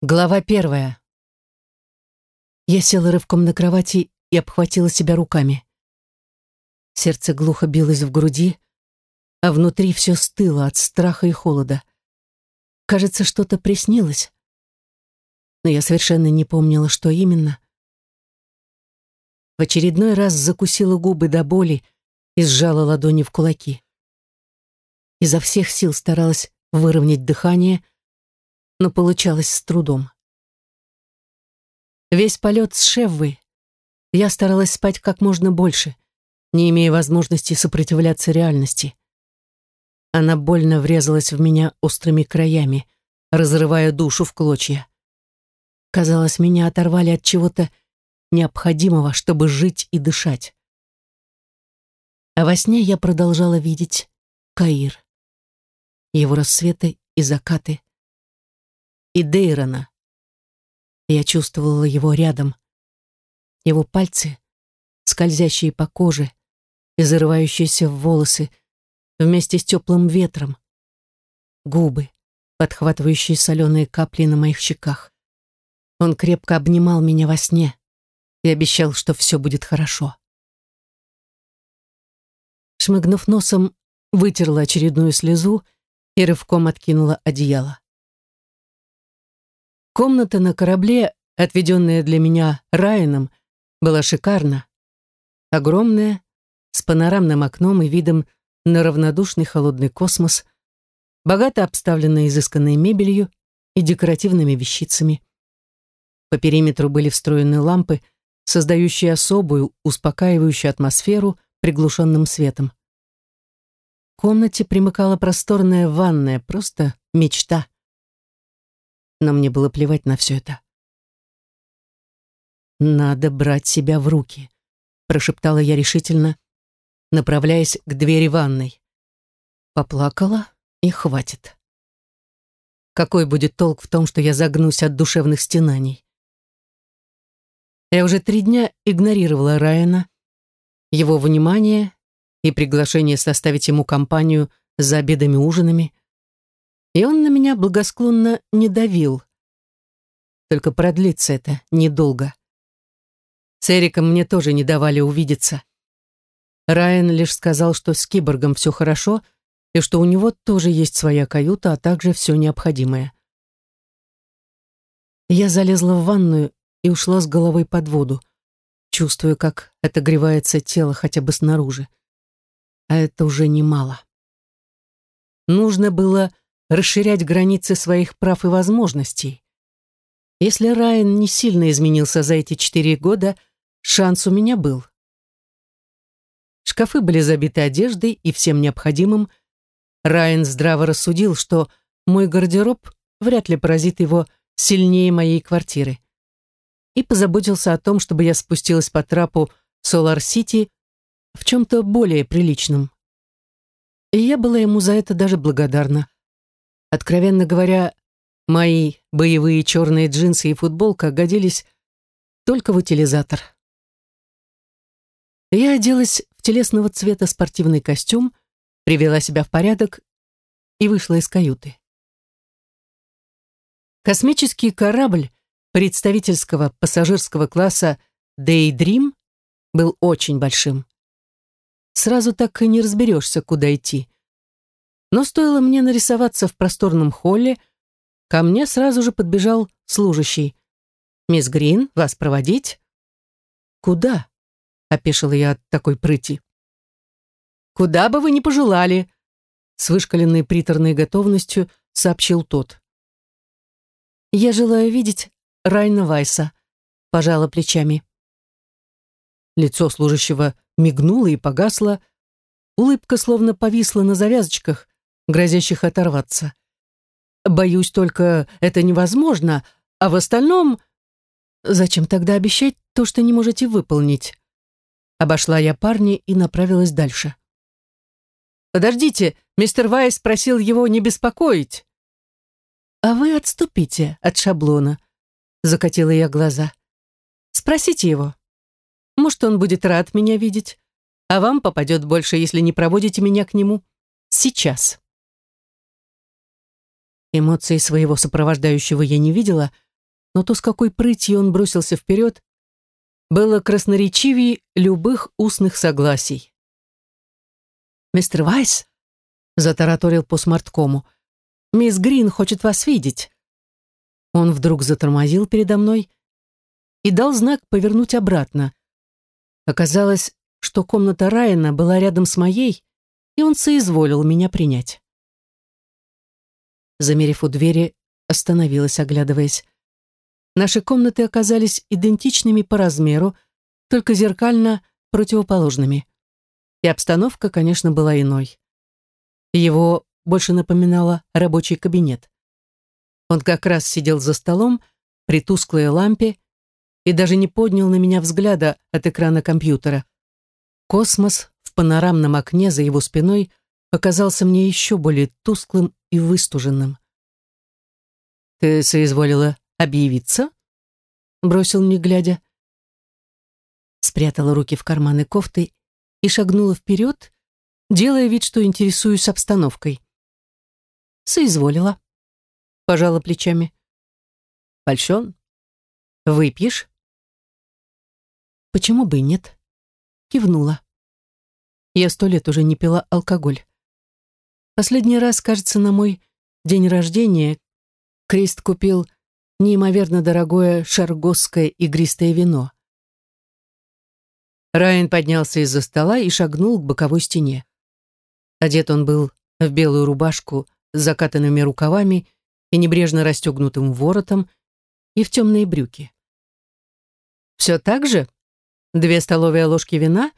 Глава первая. Я села рывком на кровати и обхватила себя руками. Сердце глухо билось в груди, а внутри все стыло от страха и холода. Кажется, что-то приснилось. Но я совершенно не помнила, что именно. В очередной раз закусила губы до боли и сжала ладони в кулаки. Изо всех сил старалась выровнять дыхание, но получалось с трудом. Весь полет с Шеввы я старалась спать как можно больше, не имея возможности сопротивляться реальности. Она больно врезалась в меня острыми краями, разрывая душу в клочья. Казалось, меня оторвали от чего-то необходимого, чтобы жить и дышать. А во сне я продолжала видеть Каир, его рассветы и закаты, и Дейрона. Я чувствовала его рядом. Его пальцы, скользящие по коже и зарывающиеся в волосы вместе с теплым ветром. Губы, подхватывающие соленые капли на моих щеках. Он крепко обнимал меня во сне и обещал, что все будет хорошо. Шмыгнув носом, вытерла очередную слезу и рывком откинула одеяло. Комната на корабле, отведенная для меня Райаном, была шикарна. Огромная, с панорамным окном и видом на равнодушный холодный космос, богато обставленная изысканной мебелью и декоративными вещицами. По периметру были встроены лампы, создающие особую, успокаивающую атмосферу приглушенным светом. В комнате примыкала просторная ванная, просто мечта но мне было плевать на все это. «Надо брать себя в руки», — прошептала я решительно, направляясь к двери ванной. Поплакала и хватит. Какой будет толк в том, что я загнусь от душевных стенаний? Я уже три дня игнорировала Райана, его внимание и приглашение составить ему компанию за обедами-ужинами и он на меня благосклонно не давил. Только продлится это недолго. С Эриком мне тоже не давали увидеться. Райан лишь сказал, что с киборгом все хорошо, и что у него тоже есть своя каюта, а также все необходимое. Я залезла в ванную и ушла с головой под воду, чувствуя, как отогревается тело хотя бы снаружи. А это уже немало. Нужно было расширять границы своих прав и возможностей. Если Райан не сильно изменился за эти четыре года, шанс у меня был. Шкафы были забиты одеждой и всем необходимым. Райан здраво рассудил, что мой гардероб вряд ли поразит его сильнее моей квартиры. И позаботился о том, чтобы я спустилась по трапу Солар-Сити в чем-то более приличном. И я была ему за это даже благодарна. Откровенно говоря, мои боевые черные джинсы и футболка годились только в утилизатор. Я оделась в телесного цвета спортивный костюм, привела себя в порядок и вышла из каюты. Космический корабль представительского пассажирского класса Daydream был очень большим. Сразу так и не разберешься, куда идти. Но стоило мне нарисоваться в просторном холле, ко мне сразу же подбежал служащий. «Мисс Грин, вас проводить?» «Куда?» — опешила я от такой прыти. «Куда бы вы ни пожелали», — с вышкаленной приторной готовностью сообщил тот. «Я желаю видеть Райна Вайса», — пожала плечами. Лицо служащего мигнуло и погасло, улыбка словно повисла на завязочках, грозящих оторваться. Боюсь только, это невозможно, а в остальном... Зачем тогда обещать то, что не можете выполнить? Обошла я парня и направилась дальше. «Подождите, мистер Вайс просил его не беспокоить». «А вы отступите от шаблона», — закатила я глаза. «Спросите его. Может, он будет рад меня видеть, а вам попадет больше, если не проводите меня к нему сейчас». Эмоций своего сопровождающего я не видела, но то, с какой прытью он бросился вперед, было красноречивее любых устных согласий. «Мистер Вайс», — затараторил по смарткому, — «мисс Грин хочет вас видеть». Он вдруг затормозил передо мной и дал знак повернуть обратно. Оказалось, что комната Райана была рядом с моей, и он соизволил меня принять. Замерив у двери, остановилась, оглядываясь. Наши комнаты оказались идентичными по размеру, только зеркально противоположными. И обстановка, конечно, была иной. Его больше напоминало рабочий кабинет. Он как раз сидел за столом при тусклой лампе и даже не поднял на меня взгляда от экрана компьютера. Космос в панорамном окне за его спиной показался мне еще более тусклым и выстуженным. «Ты соизволила объявиться?» Бросил не глядя. Спрятала руки в карманы кофты и шагнула вперед, делая вид, что интересуюсь обстановкой. Соизволила. Пожала плечами. Польщен? Выпьешь? Почему бы и нет? Кивнула. Я сто лет уже не пила алкоголь. Последний раз, кажется, на мой день рождения Крист купил неимоверно дорогое шаргосское игристое вино. Райан поднялся из-за стола и шагнул к боковой стене. Одет он был в белую рубашку с закатанными рукавами и небрежно расстегнутым воротом и в темные брюки. «Все так же? Две столовые ложки вина?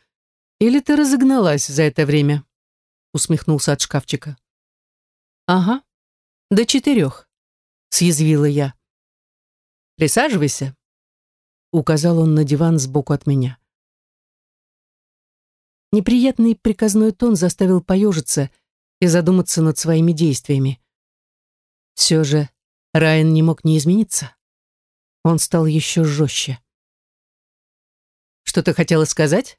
Или ты разогналась за это время?» Усмехнулся от шкафчика. «Ага, до четырех», съязвила я. «Присаживайся», — указал он на диван сбоку от меня. Неприятный приказной тон заставил поежиться и задуматься над своими действиями. Все же Райан не мог не измениться. Он стал еще жестче. «Что ты хотела сказать?»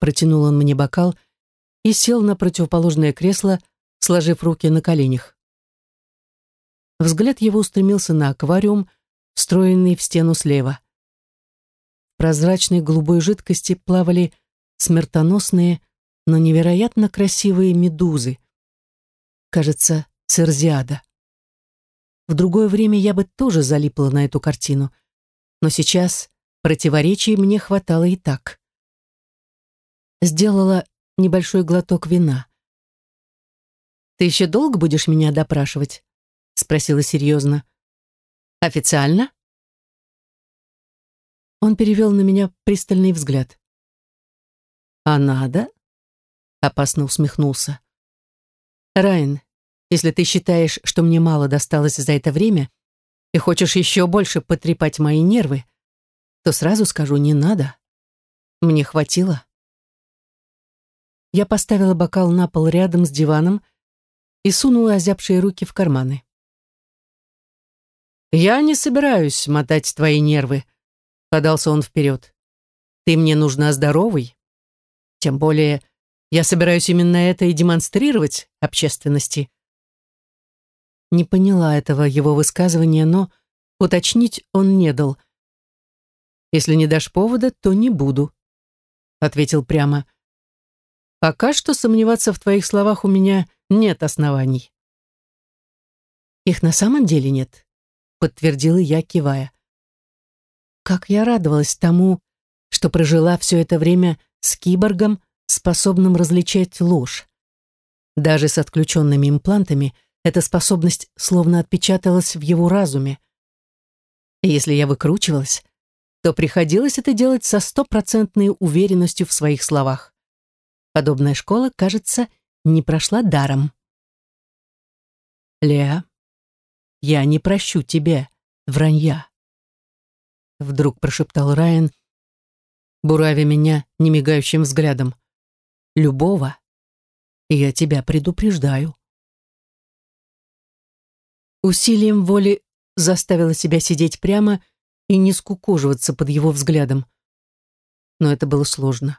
Протянул он мне бокал и сел на противоположное кресло, сложив руки на коленях. Взгляд его устремился на аквариум, встроенный в стену слева. В прозрачной голубой жидкости плавали смертоносные, но невероятно красивые медузы. Кажется, церзиада. В другое время я бы тоже залипла на эту картину, но сейчас противоречий мне хватало и так. Сделала небольшой глоток вина. «Ты еще долго будешь меня допрашивать?» — спросила серьезно. Официально? Он перевел на меня пристальный взгляд. А надо? Опасно усмехнулся. Райан, если ты считаешь, что мне мало досталось за это время и хочешь еще больше потрепать мои нервы, то сразу скажу, не надо. Мне хватило. Я поставила бокал на пол рядом с диваном и сунула озябшие руки в карманы. «Я не собираюсь мотать твои нервы», — подался он вперед. «Ты мне нужна здоровой. Тем более я собираюсь именно это и демонстрировать общественности». Не поняла этого его высказывания, но уточнить он не дал. «Если не дашь повода, то не буду», — ответил прямо. «Пока что сомневаться в твоих словах у меня нет оснований». «Их на самом деле нет», подтвердила я, кивая. Как я радовалась тому, что прожила все это время с киборгом, способным различать ложь. Даже с отключенными имплантами эта способность словно отпечаталась в его разуме. И если я выкручивалась, то приходилось это делать со стопроцентной уверенностью в своих словах. Подобная школа, кажется, не прошла даром. «Леа, я не прощу тебе вранья. Вдруг прошептал Райан, буравя меня немигающим взглядом. Любого. Я тебя предупреждаю. Усилием воли заставила себя сидеть прямо и не скукоживаться под его взглядом. Но это было сложно.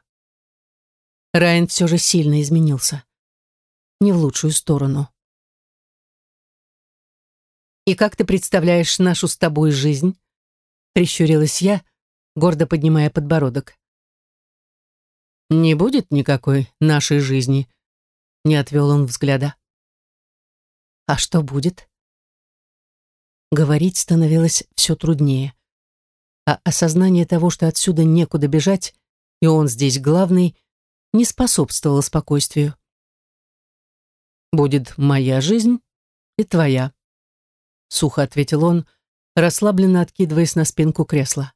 Райан все же сильно изменился. Не в лучшую сторону. «И как ты представляешь нашу с тобой жизнь?» Прищурилась я, гордо поднимая подбородок. «Не будет никакой нашей жизни», — не отвел он взгляда. «А что будет?» Говорить становилось все труднее. А осознание того, что отсюда некуда бежать, и он здесь главный, не способствовало спокойствию. «Будет моя жизнь и твоя», — сухо ответил он, расслабленно откидываясь на спинку кресла.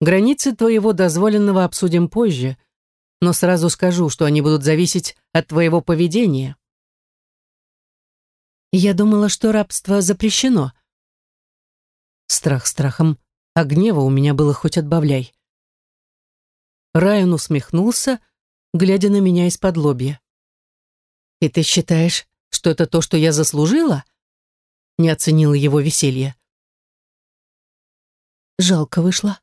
«Границы твоего дозволенного обсудим позже, но сразу скажу, что они будут зависеть от твоего поведения». Я думала, что рабство запрещено. Страх страхом, а гнева у меня было хоть отбавляй. Райан усмехнулся, глядя на меня из-под лобья. «И ты считаешь, что это то, что я заслужила?» Не оценила его веселье. Жалко вышло.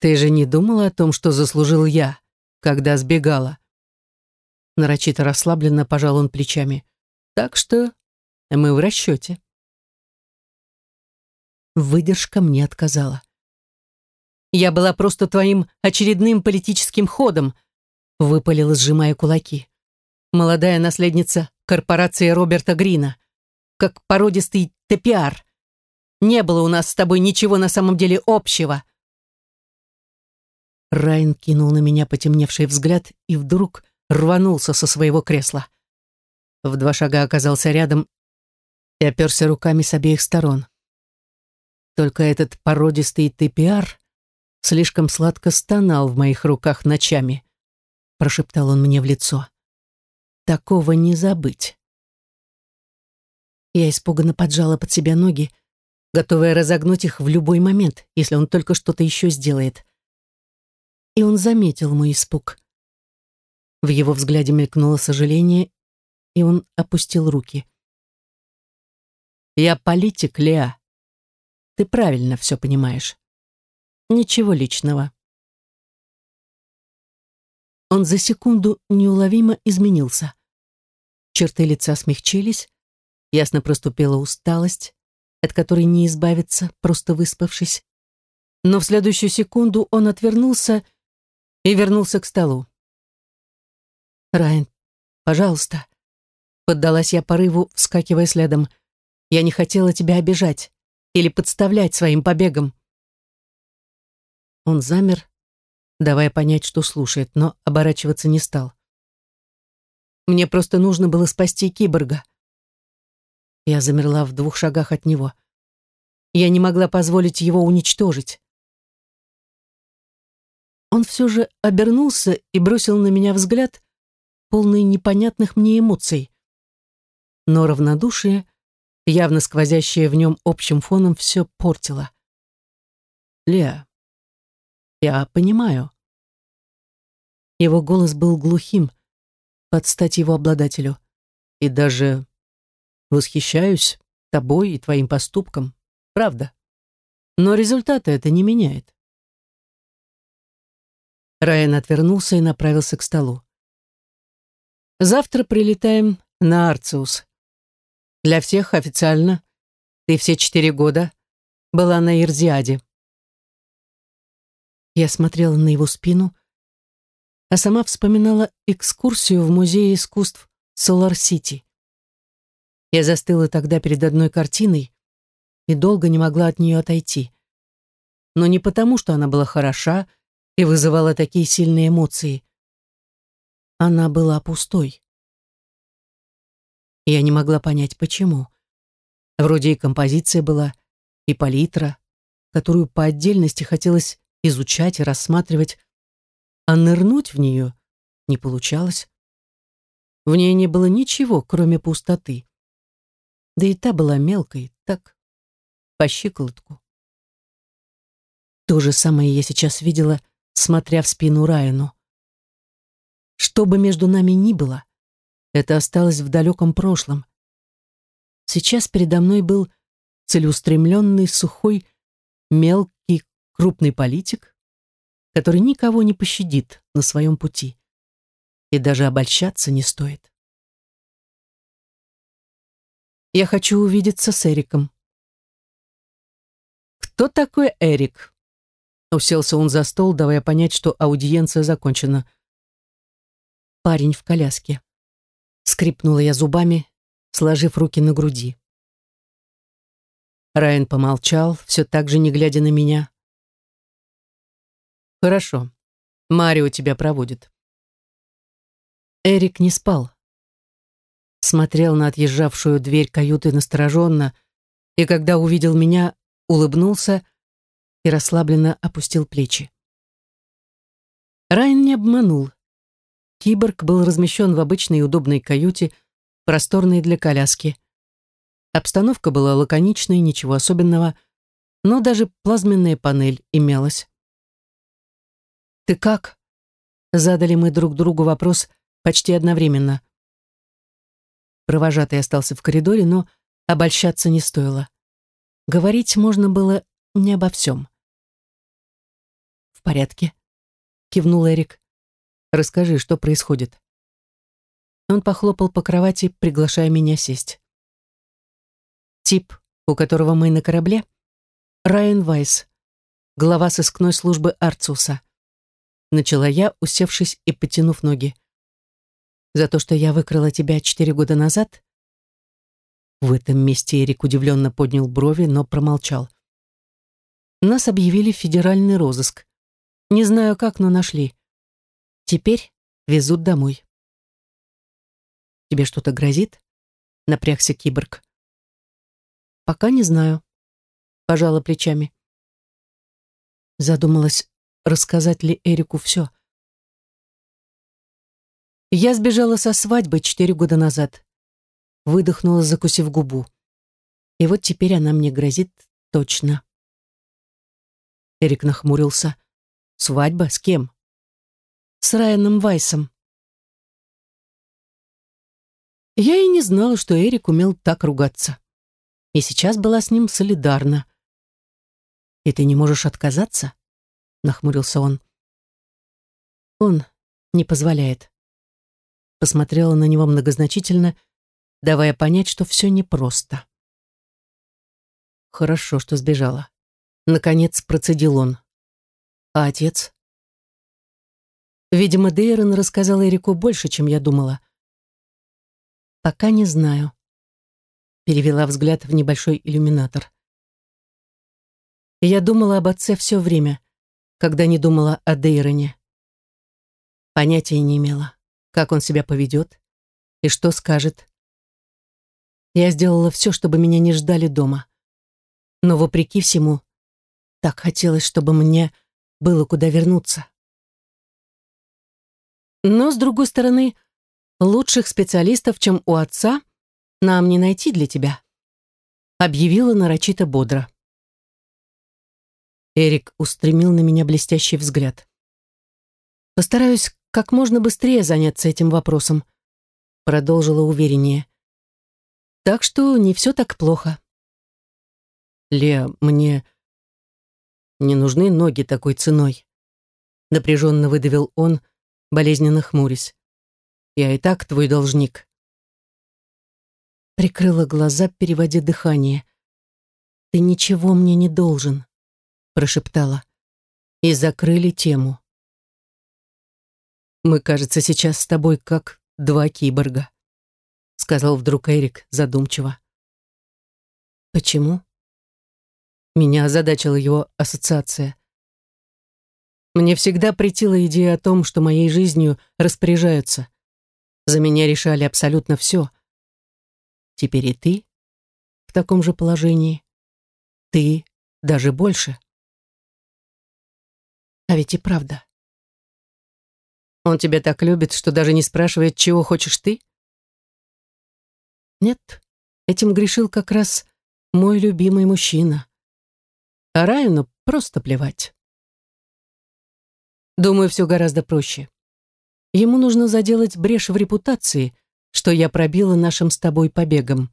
«Ты же не думала о том, что заслужил я, когда сбегала?» Нарочито расслабленно пожал он плечами. «Так что мы в расчете». Выдержка мне отказала. «Я была просто твоим очередным политическим ходом», выпалила, сжимая кулаки. «Молодая наследница корпорации Роберта Грина, как породистый топиар. Не было у нас с тобой ничего на самом деле общего». Райан кинул на меня потемневший взгляд и вдруг рванулся со своего кресла. В два шага оказался рядом и оперся руками с обеих сторон. Только этот породистый топиар слишком сладко стонал в моих руках ночами, прошептал он мне в лицо. Такого не забыть. Я испуганно поджала под себя ноги, готовая разогнуть их в любой момент, если он только что-то еще сделает. И он заметил мой испуг. В его взгляде мелькнуло сожаление, и он опустил руки. «Я политик, Леа. Ты правильно все понимаешь. Ничего личного. Он за секунду неуловимо изменился. Черты лица смягчились, ясно проступила усталость, от которой не избавиться, просто выспавшись. Но в следующую секунду он отвернулся и вернулся к столу. «Райан, пожалуйста», — поддалась я порыву, вскакивая следом. «Я не хотела тебя обижать или подставлять своим побегом. Он замер, давая понять, что слушает, но оборачиваться не стал. Мне просто нужно было спасти киборга. Я замерла в двух шагах от него. Я не могла позволить его уничтожить. Он все же обернулся и бросил на меня взгляд, полный непонятных мне эмоций. Но равнодушие, явно сквозящее в нем общим фоном, все портило. «Леа, я понимаю. Его голос был глухим, под стать его обладателю. И даже восхищаюсь тобой и твоим поступком. Правда. Но результата это не меняет. Райан отвернулся и направился к столу. Завтра прилетаем на Арциус. Для всех официально ты все четыре года была на Ирзиаде. Я смотрела на его спину, а сама вспоминала экскурсию в Музее искусств Солар-Сити. Я застыла тогда перед одной картиной и долго не могла от нее отойти. Но не потому, что она была хороша и вызывала такие сильные эмоции. Она была пустой. Я не могла понять, почему. Вроде и композиция была, и палитра, которую по отдельности хотелось изучать и рассматривать, а нырнуть в нее не получалось. В ней не было ничего, кроме пустоты. Да и та была мелкой, так, по щиколотку. То же самое я сейчас видела, смотря в спину Райану. Что бы между нами ни было, это осталось в далеком прошлом. Сейчас передо мной был целеустремленный, сухой, мелкий крупный политик, который никого не пощадит на своем пути. И даже обольщаться не стоит. Я хочу увидеться с Эриком. Кто такой Эрик? Уселся он за стол, давая понять, что аудиенция закончена. Парень в коляске. Скрипнула я зубами, сложив руки на груди. Райан помолчал, все так же не глядя на меня. «Хорошо. Марио тебя проводит». Эрик не спал. Смотрел на отъезжавшую дверь каюты настороженно, и когда увидел меня, улыбнулся и расслабленно опустил плечи. Райан не обманул. Киборг был размещен в обычной удобной каюте, просторной для коляски. Обстановка была лаконичной, ничего особенного, но даже плазменная панель имелась. «Ты как?» Задали мы друг другу вопрос почти одновременно. Провожатый остался в коридоре, но обольщаться не стоило. Говорить можно было не обо всем. «В порядке», — кивнул Эрик. «Расскажи, что происходит». Он похлопал по кровати, приглашая меня сесть. Тип, у которого мы на корабле, Райан Вайс, глава сыскной службы Арцуса. Начала я, усевшись и потянув ноги. За то, что я выкрала тебя четыре года назад? В этом месте Эрик удивленно поднял брови, но промолчал. Нас объявили в федеральный розыск. Не знаю как, но нашли. Теперь везут домой. Тебе что-то грозит? Напрягся киборг. Пока не знаю. Пожала плечами. Задумалась, рассказать ли Эрику все. Я сбежала со свадьбы четыре года назад. Выдохнула, закусив губу. И вот теперь она мне грозит точно. Эрик нахмурился. Свадьба с кем? С Райаном Вайсом. Я и не знала, что Эрик умел так ругаться и сейчас была с ним солидарна. «И ты не можешь отказаться?» — нахмурился он. «Он не позволяет». Посмотрела на него многозначительно, давая понять, что все непросто. «Хорошо, что сбежала». Наконец процедил он. «А отец?» Видимо, Дейрон рассказал Эрику больше, чем я думала. «Пока не знаю», перевела взгляд в небольшой иллюминатор. Я думала об отце все время, когда не думала о Дейроне. Понятия не имела, как он себя поведет и что скажет. Я сделала все, чтобы меня не ждали дома. Но, вопреки всему, так хотелось, чтобы мне было куда вернуться. Но, с другой стороны, лучших специалистов, чем у отца, нам не найти для тебя», — объявила нарочито бодро. Эрик устремил на меня блестящий взгляд. «Постараюсь как можно быстрее заняться этим вопросом», — продолжила увереннее. «Так что не все так плохо». «Леа, мне не нужны ноги такой ценой», — напряженно выдавил он, болезненно хмурясь. «Я и так твой должник». Прикрыла глаза, переводя дыхание. «Ты ничего мне не должен», — прошептала. И закрыли тему. «Мы, кажется, сейчас с тобой как два киборга», — сказал вдруг Эрик задумчиво. «Почему?» Меня озадачила его ассоциация. Мне всегда претила идея о том, что моей жизнью распоряжаются. За меня решали абсолютно все — Теперь и ты в таком же положении. Ты даже больше. А ведь и правда. Он тебя так любит, что даже не спрашивает, чего хочешь ты? Нет, этим грешил как раз мой любимый мужчина. А Райану просто плевать. Думаю, все гораздо проще. Ему нужно заделать брешь в репутации — что я пробила нашим с тобой побегом.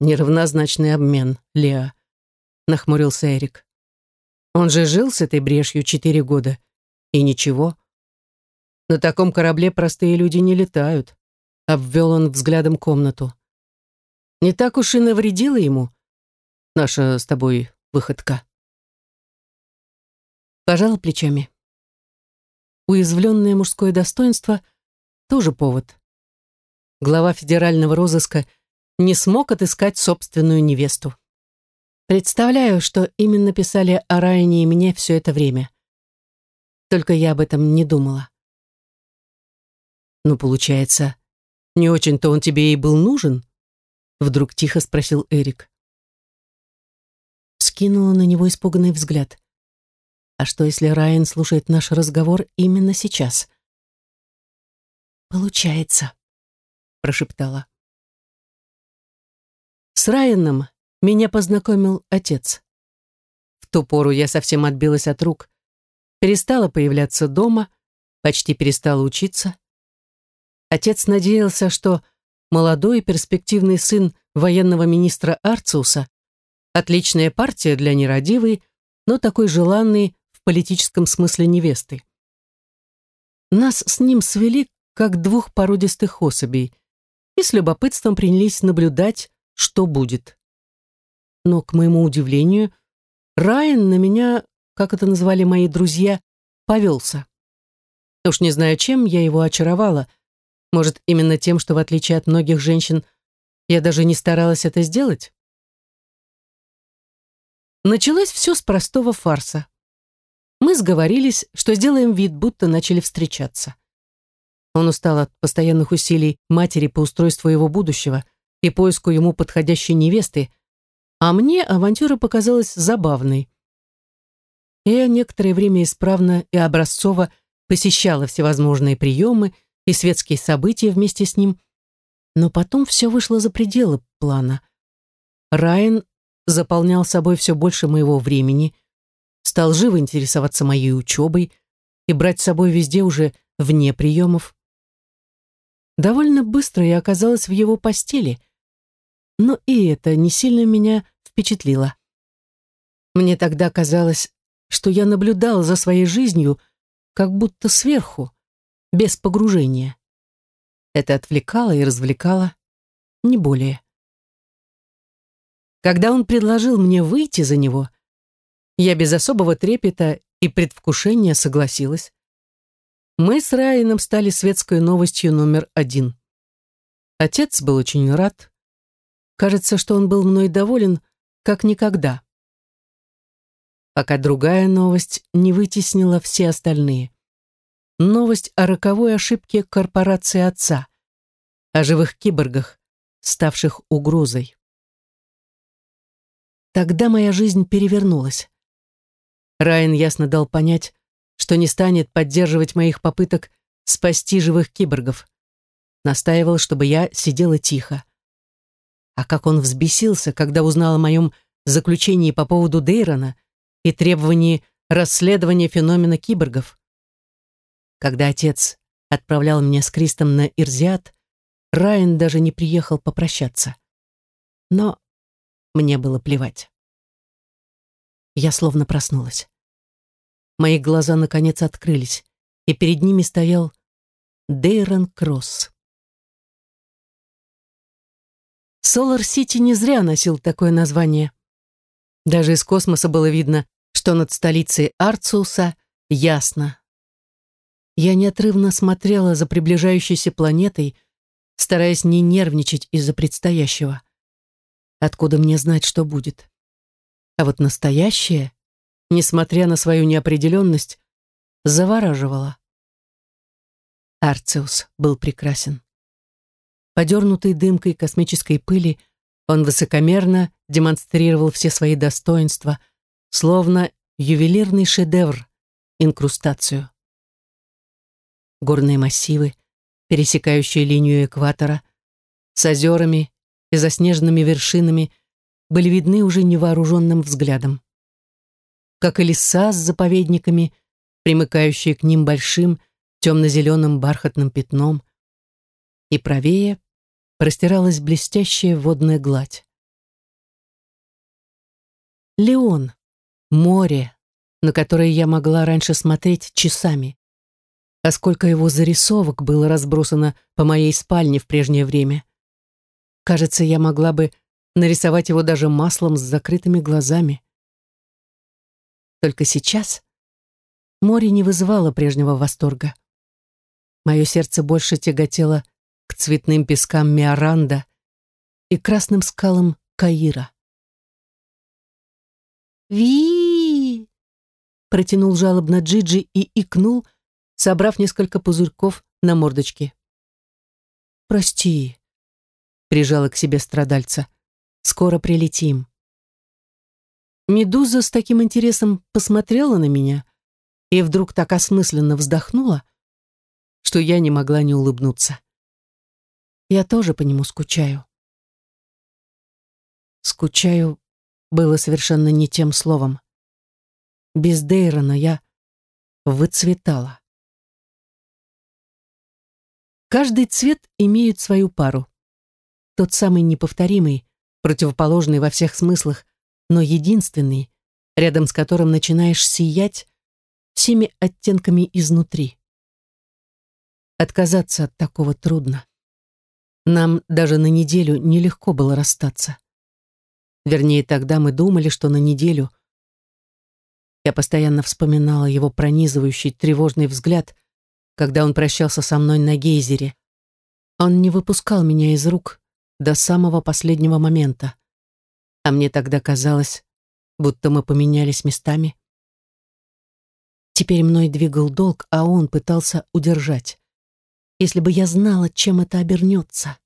Неравнозначный обмен, Леа, нахмурился Эрик. Он же жил с этой брешью четыре года. И ничего. На таком корабле простые люди не летают. Обвел он взглядом комнату. Не так уж и навредила ему наша с тобой выходка. Пожала плечами. Уязвленное мужское достоинство — тоже повод. Глава федерального розыска не смог отыскать собственную невесту. Представляю, что именно писали о Райане и мне все это время. Только я об этом не думала. «Ну, получается, не очень-то он тебе и был нужен?» Вдруг тихо спросил Эрик. Скинула на него испуганный взгляд. А что, если Райан слушает наш разговор именно сейчас? «Получается», — прошептала. С Райаном меня познакомил отец. В ту пору я совсем отбилась от рук, перестала появляться дома, почти перестала учиться. Отец надеялся, что молодой перспективный сын военного министра Арциуса отличная партия для нерадивой, но такой желанной в политическом смысле невесты. Нас с ним свели как двух породистых особей и с любопытством принялись наблюдать, что будет. Но, к моему удивлению, Райан на меня, как это называли мои друзья, повелся. Уж не знаю, чем я его очаровала. Может, именно тем, что, в отличие от многих женщин, я даже не старалась это сделать? Началось все с простого фарса. Мы сговорились, что сделаем вид, будто начали встречаться. Он устал от постоянных усилий матери по устройству его будущего и поиску ему подходящей невесты, а мне авантюра показалась забавной. Я некоторое время исправно и образцово посещала всевозможные приемы и светские события вместе с ним, но потом все вышло за пределы плана. Райан заполнял собой все больше моего времени, стал живо интересоваться моей учебой и брать с собой везде уже вне приемов. Довольно быстро я оказалась в его постели, но и это не сильно меня впечатлило. Мне тогда казалось, что я наблюдала за своей жизнью как будто сверху, без погружения. Это отвлекало и развлекало, не более. Когда он предложил мне выйти за него, я без особого трепета и предвкушения согласилась. Мы с Райаном стали светской новостью номер один. Отец был очень рад. Кажется, что он был мной доволен, как никогда. Пока другая новость не вытеснила все остальные. Новость о роковой ошибке корпорации отца, о живых киборгах, ставших угрозой. Тогда моя жизнь перевернулась. Райан ясно дал понять, что не станет поддерживать моих попыток спасти живых киборгов. Настаивал, чтобы я сидела тихо. А как он взбесился, когда узнал о моем заключении по поводу Дейрона и требовании расследования феномена киборгов. Когда отец отправлял меня с Кристом на Ирзиат, Райан даже не приехал попрощаться. Но мне было плевать. Я словно проснулась. Мои глаза наконец открылись, и перед ними стоял Дейрон Кросс. Солар-Сити не зря носил такое название. Даже из космоса было видно, что над столицей Арциуса ясно. Я неотрывно смотрела за приближающейся планетой, стараясь не нервничать из-за предстоящего. Откуда мне знать, что будет? А вот настоящее, несмотря на свою неопределенность, завораживало. Арциус был прекрасен. Подернутый дымкой космической пыли, он высокомерно демонстрировал все свои достоинства, словно ювелирный шедевр, инкрустацию. Горные массивы, пересекающие линию экватора, с озерами и заснеженными вершинами были видны уже невооруженным взглядом. Как и леса с заповедниками, примыкающие к ним большим темно-зеленым бархатным пятном, и правее простиралась блестящая водная гладь. Леон, море, на которое я могла раньше смотреть часами. А сколько его зарисовок было разбросано по моей спальне в прежнее время. Кажется, я могла бы нарисовать его даже маслом с закрытыми глазами. Только сейчас море не вызывало прежнего восторга. Мое сердце больше тяготело цветным пескам Миоранда и красным скалам Каира. ви протянул жалобно Джиджи и икнул, собрав несколько пузырьков на мордочке. «Прости», — прижала к себе страдальца, — «скоро прилетим». Медуза с таким интересом посмотрела на меня и вдруг так осмысленно вздохнула, что я не могла не улыбнуться. Я тоже по нему скучаю. Скучаю было совершенно не тем словом. Без Дейрона я выцветала. Каждый цвет имеет свою пару. Тот самый неповторимый, противоположный во всех смыслах, но единственный, рядом с которым начинаешь сиять всеми оттенками изнутри. Отказаться от такого трудно. Нам даже на неделю нелегко было расстаться. Вернее, тогда мы думали, что на неделю. Я постоянно вспоминала его пронизывающий тревожный взгляд, когда он прощался со мной на гейзере. Он не выпускал меня из рук до самого последнего момента. А мне тогда казалось, будто мы поменялись местами. Теперь мной двигал долг, а он пытался удержать. Если бы я знала, чем это обернется.